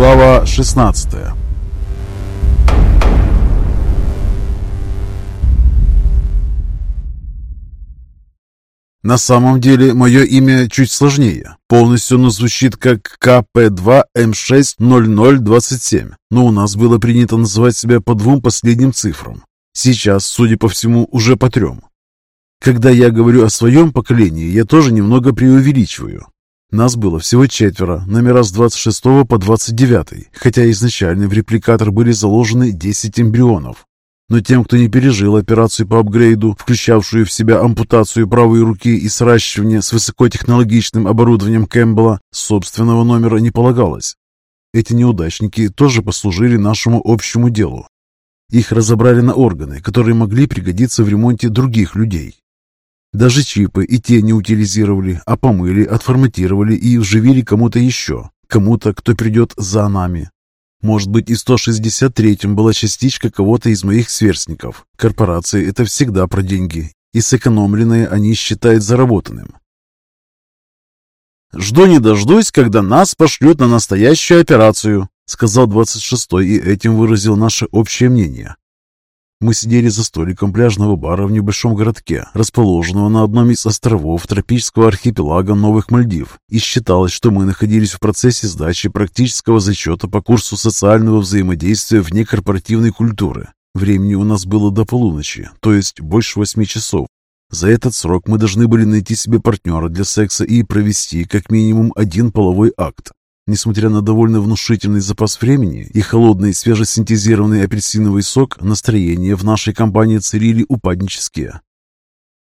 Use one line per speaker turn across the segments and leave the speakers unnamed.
Глава 16 На самом деле, мое имя чуть сложнее. Полностью оно звучит как КП2М60027, но у нас было принято называть себя по двум последним цифрам. Сейчас, судя по всему, уже по трем. Когда я говорю о своем поколении, я тоже немного преувеличиваю. Нас было всего четверо, номера с 26 по 29, хотя изначально в репликатор были заложены 10 эмбрионов. Но тем, кто не пережил операцию по апгрейду, включавшую в себя ампутацию правой руки и сращивание с высокотехнологичным оборудованием Кэмпбелла, собственного номера не полагалось. Эти неудачники тоже послужили нашему общему делу. Их разобрали на органы, которые могли пригодиться в ремонте других людей. Даже чипы и те не утилизировали, а помыли, отформатировали и вживили кому-то еще, кому-то, кто придет за нами. Может быть, и 163-м была частичка кого-то из моих сверстников. Корпорации – это всегда про деньги, и сэкономленное они считают заработанным. «Жду не дождусь, когда нас пошлют на настоящую операцию», сказал 26-й и этим выразил наше общее мнение. Мы сидели за столиком пляжного бара в небольшом городке, расположенного на одном из островов тропического архипелага Новых Мальдив, и считалось, что мы находились в процессе сдачи практического зачета по курсу социального взаимодействия вне корпоративной культуры. Времени у нас было до полуночи, то есть больше восьми часов. За этот срок мы должны были найти себе партнера для секса и провести как минимум один половой акт. Несмотря на довольно внушительный запас времени и холодный свежесинтезированный апельсиновый сок, настроения в нашей компании царили упаднические.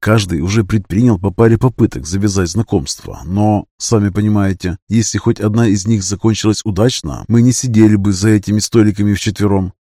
Каждый уже предпринял по паре попыток завязать знакомство, но, сами понимаете, если хоть одна из них закончилась удачно, мы не сидели бы за этими столиками вчетвером.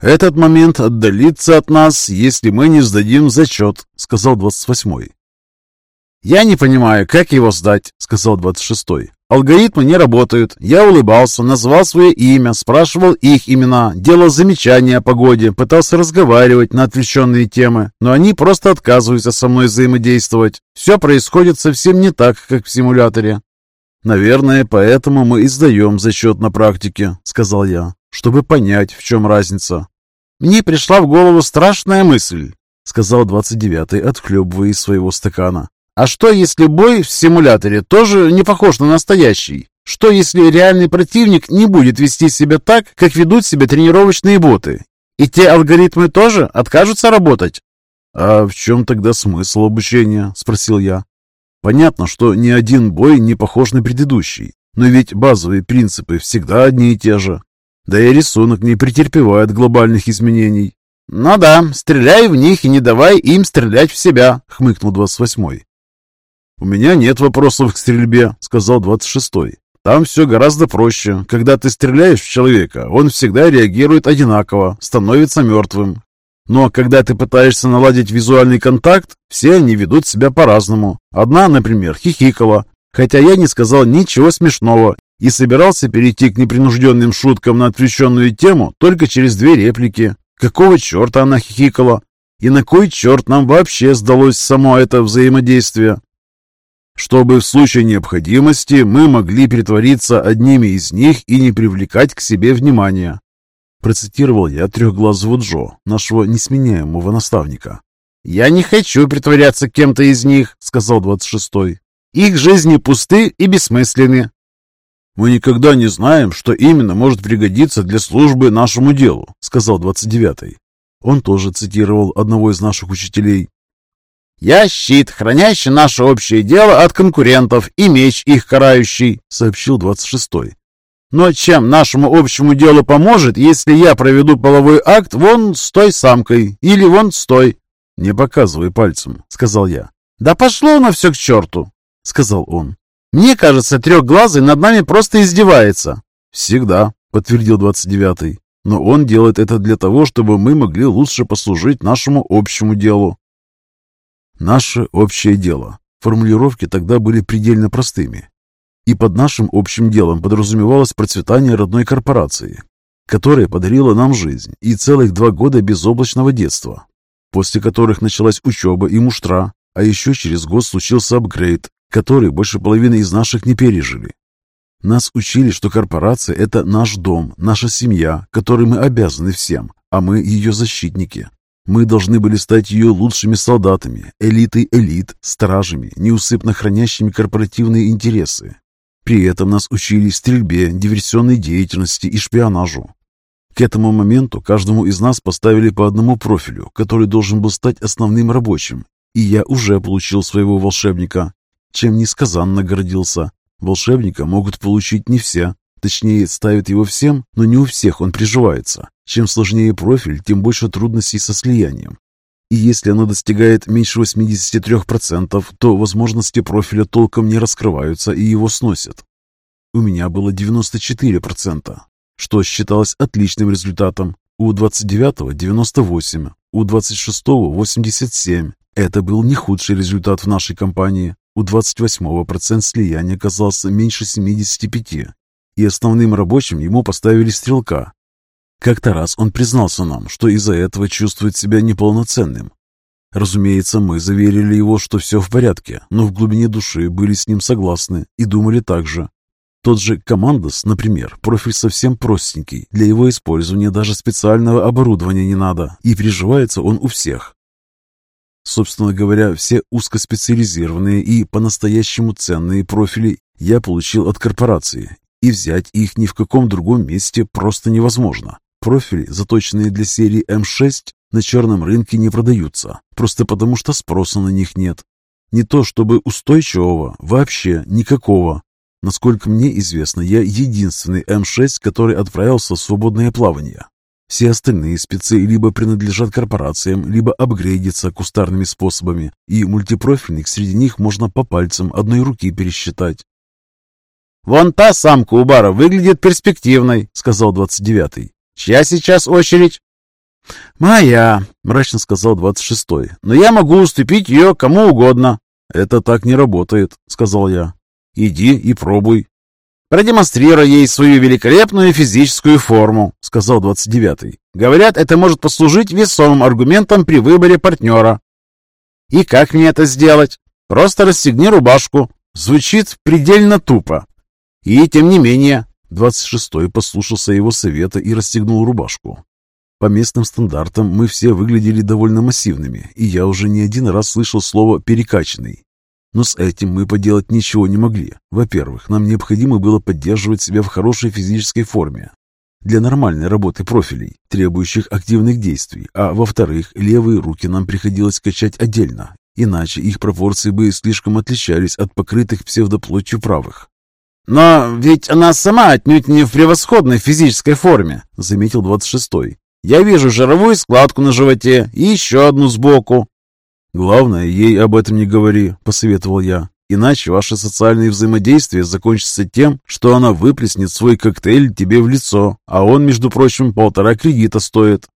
«Этот момент отдалится от нас, если мы не сдадим зачет», — сказал двадцать восьмой. «Я не понимаю, как его сдать», — сказал двадцать шестой. Алгоритмы не работают. Я улыбался, назвал свое имя, спрашивал их имена, делал замечания о погоде, пытался разговаривать на отвлеченные темы, но они просто отказываются со мной взаимодействовать. Все происходит совсем не так, как в симуляторе. «Наверное, поэтому мы и сдаем зачет на практике», — сказал я, чтобы понять, в чем разница. «Мне пришла в голову страшная мысль», — сказал двадцать девятый, отхлебывая из своего стакана. А что, если бой в симуляторе тоже не похож на настоящий? Что, если реальный противник не будет вести себя так, как ведут себя тренировочные боты? И те алгоритмы тоже откажутся работать? «А в чем тогда смысл обучения?» – спросил я. «Понятно, что ни один бой не похож на предыдущий, но ведь базовые принципы всегда одни и те же. Да и рисунок не претерпевает глобальных изменений». «Ну да, стреляй в них и не давай им стрелять в себя», — хмыкнул 28-й. «У меня нет вопросов к стрельбе», — сказал 26-й. «Там все гораздо проще. Когда ты стреляешь в человека, он всегда реагирует одинаково, становится мертвым. Но когда ты пытаешься наладить визуальный контакт, все они ведут себя по-разному. Одна, например, хихикала, хотя я не сказал ничего смешного и собирался перейти к непринужденным шуткам на отвлеченную тему только через две реплики. Какого черта она хихикала? И на кой черт нам вообще сдалось само это взаимодействие? Чтобы в случае необходимости мы могли притвориться одними из них и не привлекать к себе внимания. Процитировал я трехглазого Джо, нашего несменяемого наставника. «Я не хочу притворяться кем-то из них», — сказал двадцать шестой. «Их жизни пусты и бессмысленны». «Мы никогда не знаем, что именно может пригодиться для службы нашему делу», — сказал двадцать девятый. Он тоже цитировал одного из наших учителей. «Я щит, хранящий наше общее дело от конкурентов, и меч их карающий», — сообщил двадцать шестой. «Но чем нашему общему делу поможет, если я проведу половой акт вон с той самкой или вон с той?» «Не показывай пальцем», — сказал я. «Да пошло на все к черту», — сказал он. «Мне кажется, трехглазый над нами просто издевается». «Всегда», — подтвердил двадцать девятый. «Но он делает это для того, чтобы мы могли лучше послужить нашему общему делу». Наше общее дело. Формулировки тогда были предельно простыми. И под нашим общим делом подразумевалось процветание родной корпорации, которая подарила нам жизнь и целых два года безоблачного детства, после которых началась учеба и муштра, а еще через год случился апгрейд, который больше половины из наших не пережили. Нас учили, что корпорация – это наш дом, наша семья, которой мы обязаны всем, а мы ее защитники. Мы должны были стать ее лучшими солдатами, элитой элит, стражами, неусыпно хранящими корпоративные интересы. При этом нас учили стрельбе, диверсионной деятельности и шпионажу. К этому моменту каждому из нас поставили по одному профилю, который должен был стать основным рабочим, и я уже получил своего волшебника, чем несказанно гордился. Волшебника могут получить не все, точнее ставят его всем, но не у всех он приживается. Чем сложнее профиль, тем больше трудностей со слиянием. И если оно достигает меньше 83%, то возможности профиля толком не раскрываются и его сносят. У меня было 94%, что считалось отличным результатом. У 29-го 98, у 26-го 87. Это был не худший результат в нашей компании. У 28-го процент слияния оказался меньше 75, и основным рабочим ему поставили стрелка, как-то раз он признался нам, что из-за этого чувствует себя неполноценным. Разумеется, мы заверили его, что все в порядке, но в глубине души были с ним согласны и думали так же. Тот же Командос, например, профиль совсем простенький, для его использования даже специального оборудования не надо, и приживается он у всех. Собственно говоря, все узкоспециализированные и по-настоящему ценные профили я получил от корпорации, и взять их ни в каком другом месте просто невозможно. Профили, заточенные для серии М6, на черном рынке не продаются, просто потому что спроса на них нет. Не то чтобы устойчивого, вообще никакого. Насколько мне известно, я единственный М6, который отправился в свободное плавание. Все остальные спецы либо принадлежат корпорациям, либо апгрейдятся кустарными способами, и мультипрофильных среди них можно по пальцам одной руки пересчитать.
«Вон та самка у бара выглядит перспективной», — сказал 29-й. Чья сейчас очередь?»
«Моя», — мрачно сказал двадцать шестой.
«Но я могу уступить ее кому угодно».
«Это так не работает», — сказал я. «Иди и пробуй».
«Продемонстрируй ей свою великолепную физическую форму», — сказал двадцать девятый. «Говорят, это может послужить весомым аргументом при выборе партнера». «И как мне это сделать?» «Просто расстегни рубашку». Звучит предельно тупо. И тем не менее,
Двадцать шестой послушался его совета и расстегнул рубашку. По местным стандартам мы все выглядели довольно массивными, и я уже не один раз слышал слово «перекачанный». Но с этим мы поделать ничего не могли. Во-первых, нам необходимо было поддерживать себя в хорошей физической форме для нормальной работы профилей, требующих активных действий, а во-вторых, левые руки нам приходилось качать отдельно, иначе их пропорции бы слишком отличались от покрытых псевдоплотью правых.
«Но ведь она сама отнюдь не в превосходной физической форме», — заметил двадцать шестой. «Я вижу жировую складку на животе и еще одну сбоку».
«Главное, ей об этом не говори», — посоветовал я. «Иначе ваше социальное взаимодействие закончится тем, что она выплеснет свой коктейль тебе в лицо, а он, между прочим, полтора кредита стоит».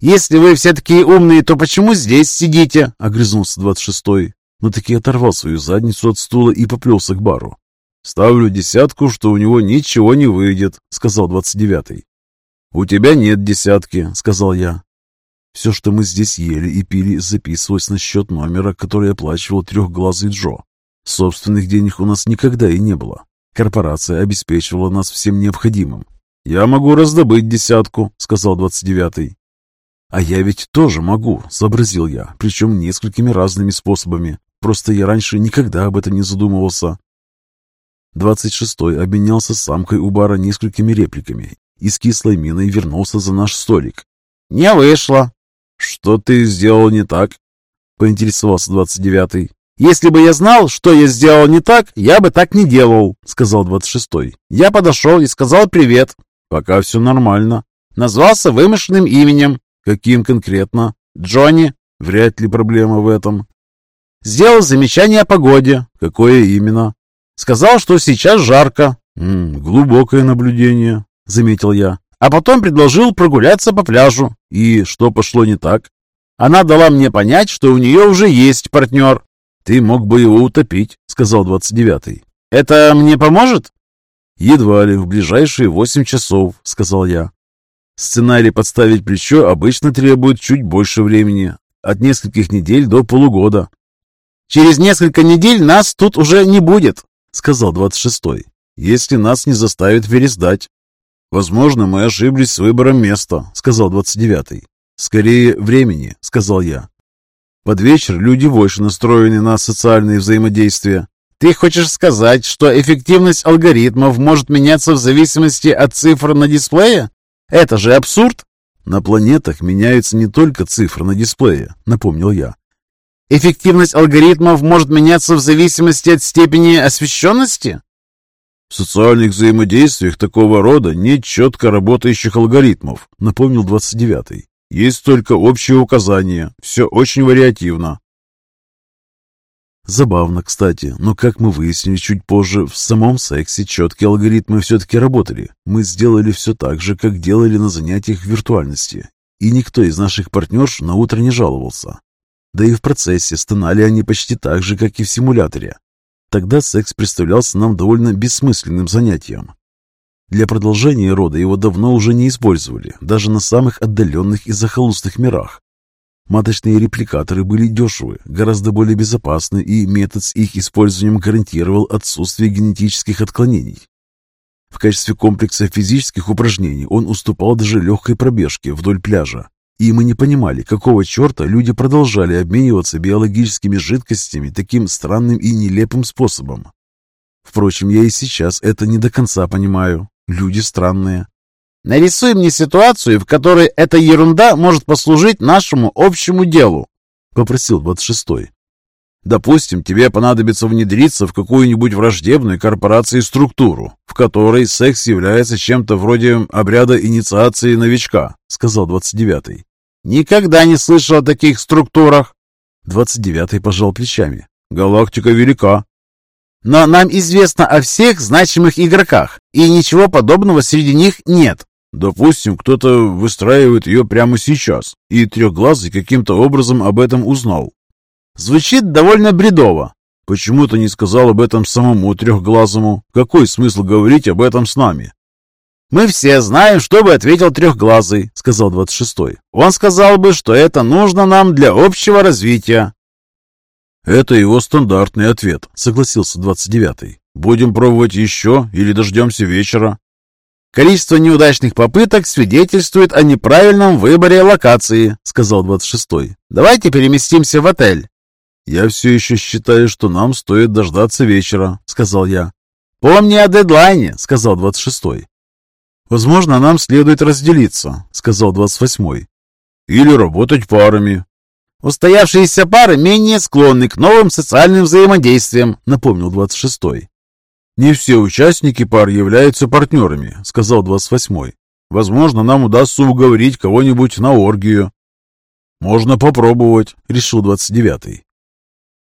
«Если вы все такие умные, то почему здесь сидите?» — огрызнулся двадцать шестой,
но таки оторвал свою задницу от стула и поплелся к бару. «Ставлю десятку, что у него ничего не выйдет», — сказал двадцать девятый. «У тебя нет десятки», — сказал я. Все, что мы здесь ели и пили, записывалось на счет номера, который оплачивал трехглазый Джо. Собственных денег у нас никогда и не было. Корпорация обеспечивала нас всем необходимым. «Я могу раздобыть десятку», — сказал двадцать девятый. «А я ведь тоже могу», — сообразил я, причем несколькими разными способами. Просто я раньше никогда об этом не задумывался. Двадцать шестой обменялся с самкой у бара несколькими репликами и с кислой миной вернулся за наш столик.
«Не вышло».
«Что ты сделал не так?» — поинтересовался двадцать девятый.
«Если бы я знал, что я сделал не так, я бы так не делал», — сказал двадцать шестой. «Я подошел и сказал привет».
«Пока все нормально».
«Назвался вымышленным именем».
«Каким конкретно?»
«Джонни».
«Вряд ли проблема в этом».
«Сделал замечание о погоде».
«Какое именно?»
Сказал, что сейчас жарко.
М -м, глубокое наблюдение, заметил я.
А потом предложил прогуляться по пляжу.
И что пошло не так?
Она дала мне понять, что у нее уже есть партнер.
Ты мог бы его утопить, сказал двадцать девятый.
Это мне поможет?
Едва ли в ближайшие восемь часов, сказал я. Сценарий подставить плечо обычно требует чуть больше времени, от нескольких недель до полугода.
Через несколько недель нас тут уже не будет,
сказал двадцать шестой. если нас не заставят пересдать. «Возможно, мы ошиблись с выбором места», — сказал 29-й. «Скорее, времени», — сказал я. Под вечер люди больше настроены на социальные взаимодействия.
Ты хочешь сказать, что эффективность алгоритмов может меняться в зависимости от цифр на дисплее? Это же абсурд!
На планетах меняются не только цифры на дисплее, напомнил я.
Эффективность алгоритмов может меняться в зависимости от степени освещенности?
В социальных взаимодействиях такого рода нет четко работающих алгоритмов, напомнил 29-й. Есть только общие указания, все очень вариативно. Забавно, кстати, но как мы выяснили чуть позже, в самом сексе четкие алгоритмы все-таки работали. Мы сделали все так же, как делали на занятиях в виртуальности. И никто из наших партнерш на утро не жаловался. Да и в процессе стонали они почти так же, как и в симуляторе. Тогда секс представлялся нам довольно бессмысленным занятием. Для продолжения рода его давно уже не использовали, даже на самых отдаленных и захолустных мирах. Маточные репликаторы были дешевы, гораздо более безопасны, и метод с их использованием гарантировал отсутствие генетических отклонений. В качестве комплекса физических упражнений он уступал даже легкой пробежке вдоль пляжа. И мы не понимали, какого черта люди продолжали обмениваться биологическими жидкостями таким странным и нелепым способом. Впрочем, я и сейчас это не до конца понимаю. Люди странные.
Нарисуй мне ситуацию, в которой эта ерунда может послужить нашему общему делу, попросил 26-й.
Допустим, тебе понадобится внедриться в какую-нибудь враждебную корпорации структуру, в которой секс является чем-то вроде обряда инициации новичка, сказал 29-й.
Никогда не слышал о таких структурах.
29-й пожал плечами. Галактика велика.
Но нам известно о всех значимых игроках, и ничего подобного среди них нет.
Допустим, кто-то выстраивает ее прямо сейчас, и Трехглазый каким-то образом об этом узнал.
Звучит довольно бредово.
Почему ты не сказал об этом самому Трехглазому? Какой смысл говорить об этом с нами?
«Мы все знаем, что бы ответил Трехглазый», — сказал 26-й. «Он сказал бы, что это нужно нам для общего развития».
«Это его стандартный ответ», — согласился 29-й. «Будем пробовать еще или дождемся вечера?»
«Количество неудачных попыток свидетельствует о неправильном выборе локации», — сказал 26-й. «Давайте переместимся в отель».
«Я все еще считаю, что нам стоит дождаться вечера», — сказал я.
«Помни о дедлайне», — сказал 26-й.
«Возможно, нам следует разделиться», — сказал 28-й. «Или работать парами».
«Устоявшиеся пары менее склонны к новым социальным взаимодействиям», — напомнил 26-й.
«Не все участники пар являются партнерами», — сказал 28-й. «Возможно, нам удастся уговорить кого-нибудь на оргию». «Можно попробовать», — решил 29-й.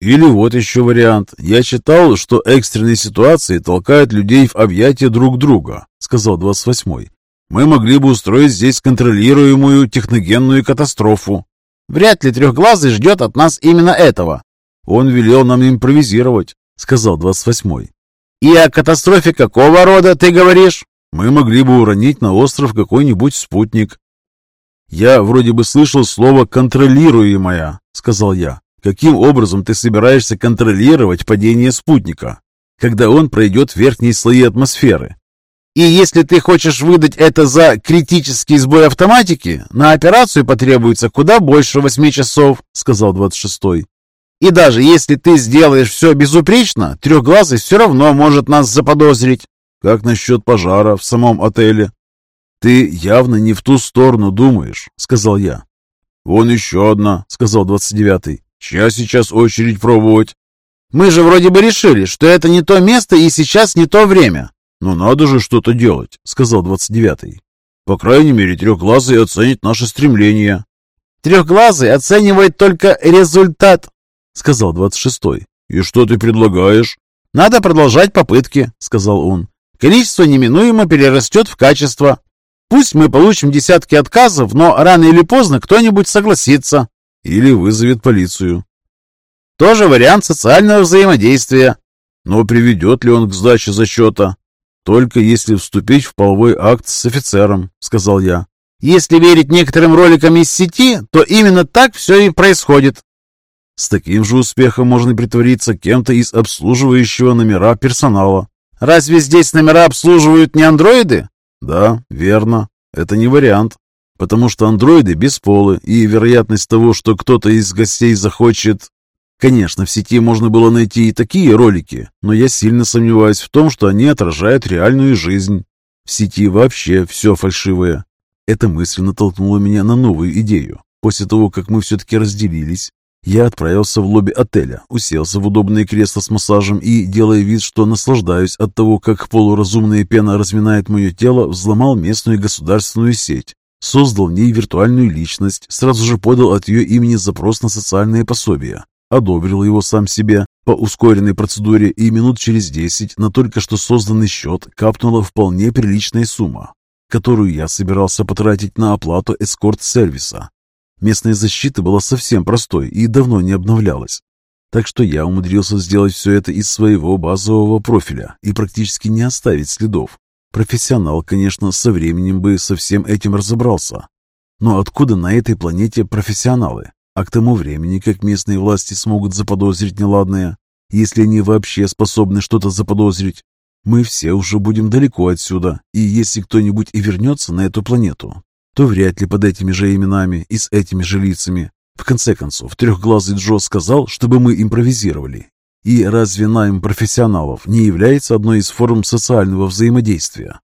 Или вот еще вариант. Я читал, что экстренные ситуации толкают людей в объятия друг друга, сказал 28-й. Мы могли бы устроить здесь контролируемую техногенную катастрофу.
Вряд ли Трехглазый ждет от нас именно этого.
Он велел нам импровизировать, сказал 28-й.
«И о катастрофе какого рода ты говоришь?»
«Мы могли бы уронить на остров какой-нибудь спутник». «Я вроде бы слышал слово «контролируемая», — сказал я. «Каким образом ты собираешься контролировать падение спутника, когда он пройдет верхние слои атмосферы?»
«И если ты хочешь выдать это за критический сбой автоматики, на операцию потребуется куда больше восьми часов», — сказал 26-й. И даже если ты сделаешь все безупречно, трехглазый все равно может нас заподозрить.
Как насчет пожара в самом отеле? Ты явно не в ту сторону думаешь, сказал я. Вон еще одна, сказал двадцать девятый. Чья сейчас очередь пробовать?
Мы же вроде бы решили, что это не то место и сейчас не то время.
Но надо же что-то делать, сказал двадцать девятый. По крайней мере, трехглазый оценит наше стремление.
Трехглазый оценивает только результат, —
сказал двадцать шестой. «И что ты предлагаешь?»
«Надо продолжать попытки», — сказал он. «Количество неминуемо перерастет в качество. Пусть мы получим десятки отказов, но рано или поздно кто-нибудь согласится».
«Или вызовет полицию».
«Тоже вариант социального взаимодействия».
«Но приведет ли он к сдаче зачета?» «Только если вступить в половой акт с офицером», — сказал я.
«Если верить некоторым роликам из сети, то именно так все и происходит»,
с таким же успехом можно притвориться кем-то из обслуживающего номера персонала.
Разве здесь номера обслуживают не андроиды?
Да, верно. Это не вариант. Потому что андроиды бесполы, и вероятность того, что кто-то из гостей захочет... Конечно, в сети можно было найти и такие ролики, но я сильно сомневаюсь в том, что они отражают реальную жизнь. В сети вообще все фальшивое. Эта мысль натолкнула меня на новую идею. После того, как мы все-таки разделились, я отправился в лобби отеля, уселся в удобное кресло с массажем и, делая вид, что наслаждаюсь от того, как полуразумная пена разминает мое тело, взломал местную государственную сеть, создал в ней виртуальную личность, сразу же подал от ее имени запрос на социальное пособие, одобрил его сам себе по ускоренной процедуре и минут через десять на только что созданный счет капнула вполне приличная сумма, которую я собирался потратить на оплату эскорт-сервиса. Местная защита была совсем простой и давно не обновлялась. Так что я умудрился сделать все это из своего базового профиля и практически не оставить следов. Профессионал, конечно, со временем бы со всем этим разобрался. Но откуда на этой планете профессионалы? А к тому времени, как местные власти смогут заподозрить неладное, если они вообще способны что-то заподозрить, мы все уже будем далеко отсюда, и если кто-нибудь и вернется на эту планету, то вряд ли под этими же именами и с этими же лицами. В конце концов, трехглазый Джо сказал, чтобы мы импровизировали. И разве найм профессионалов не является одной из форм социального взаимодействия?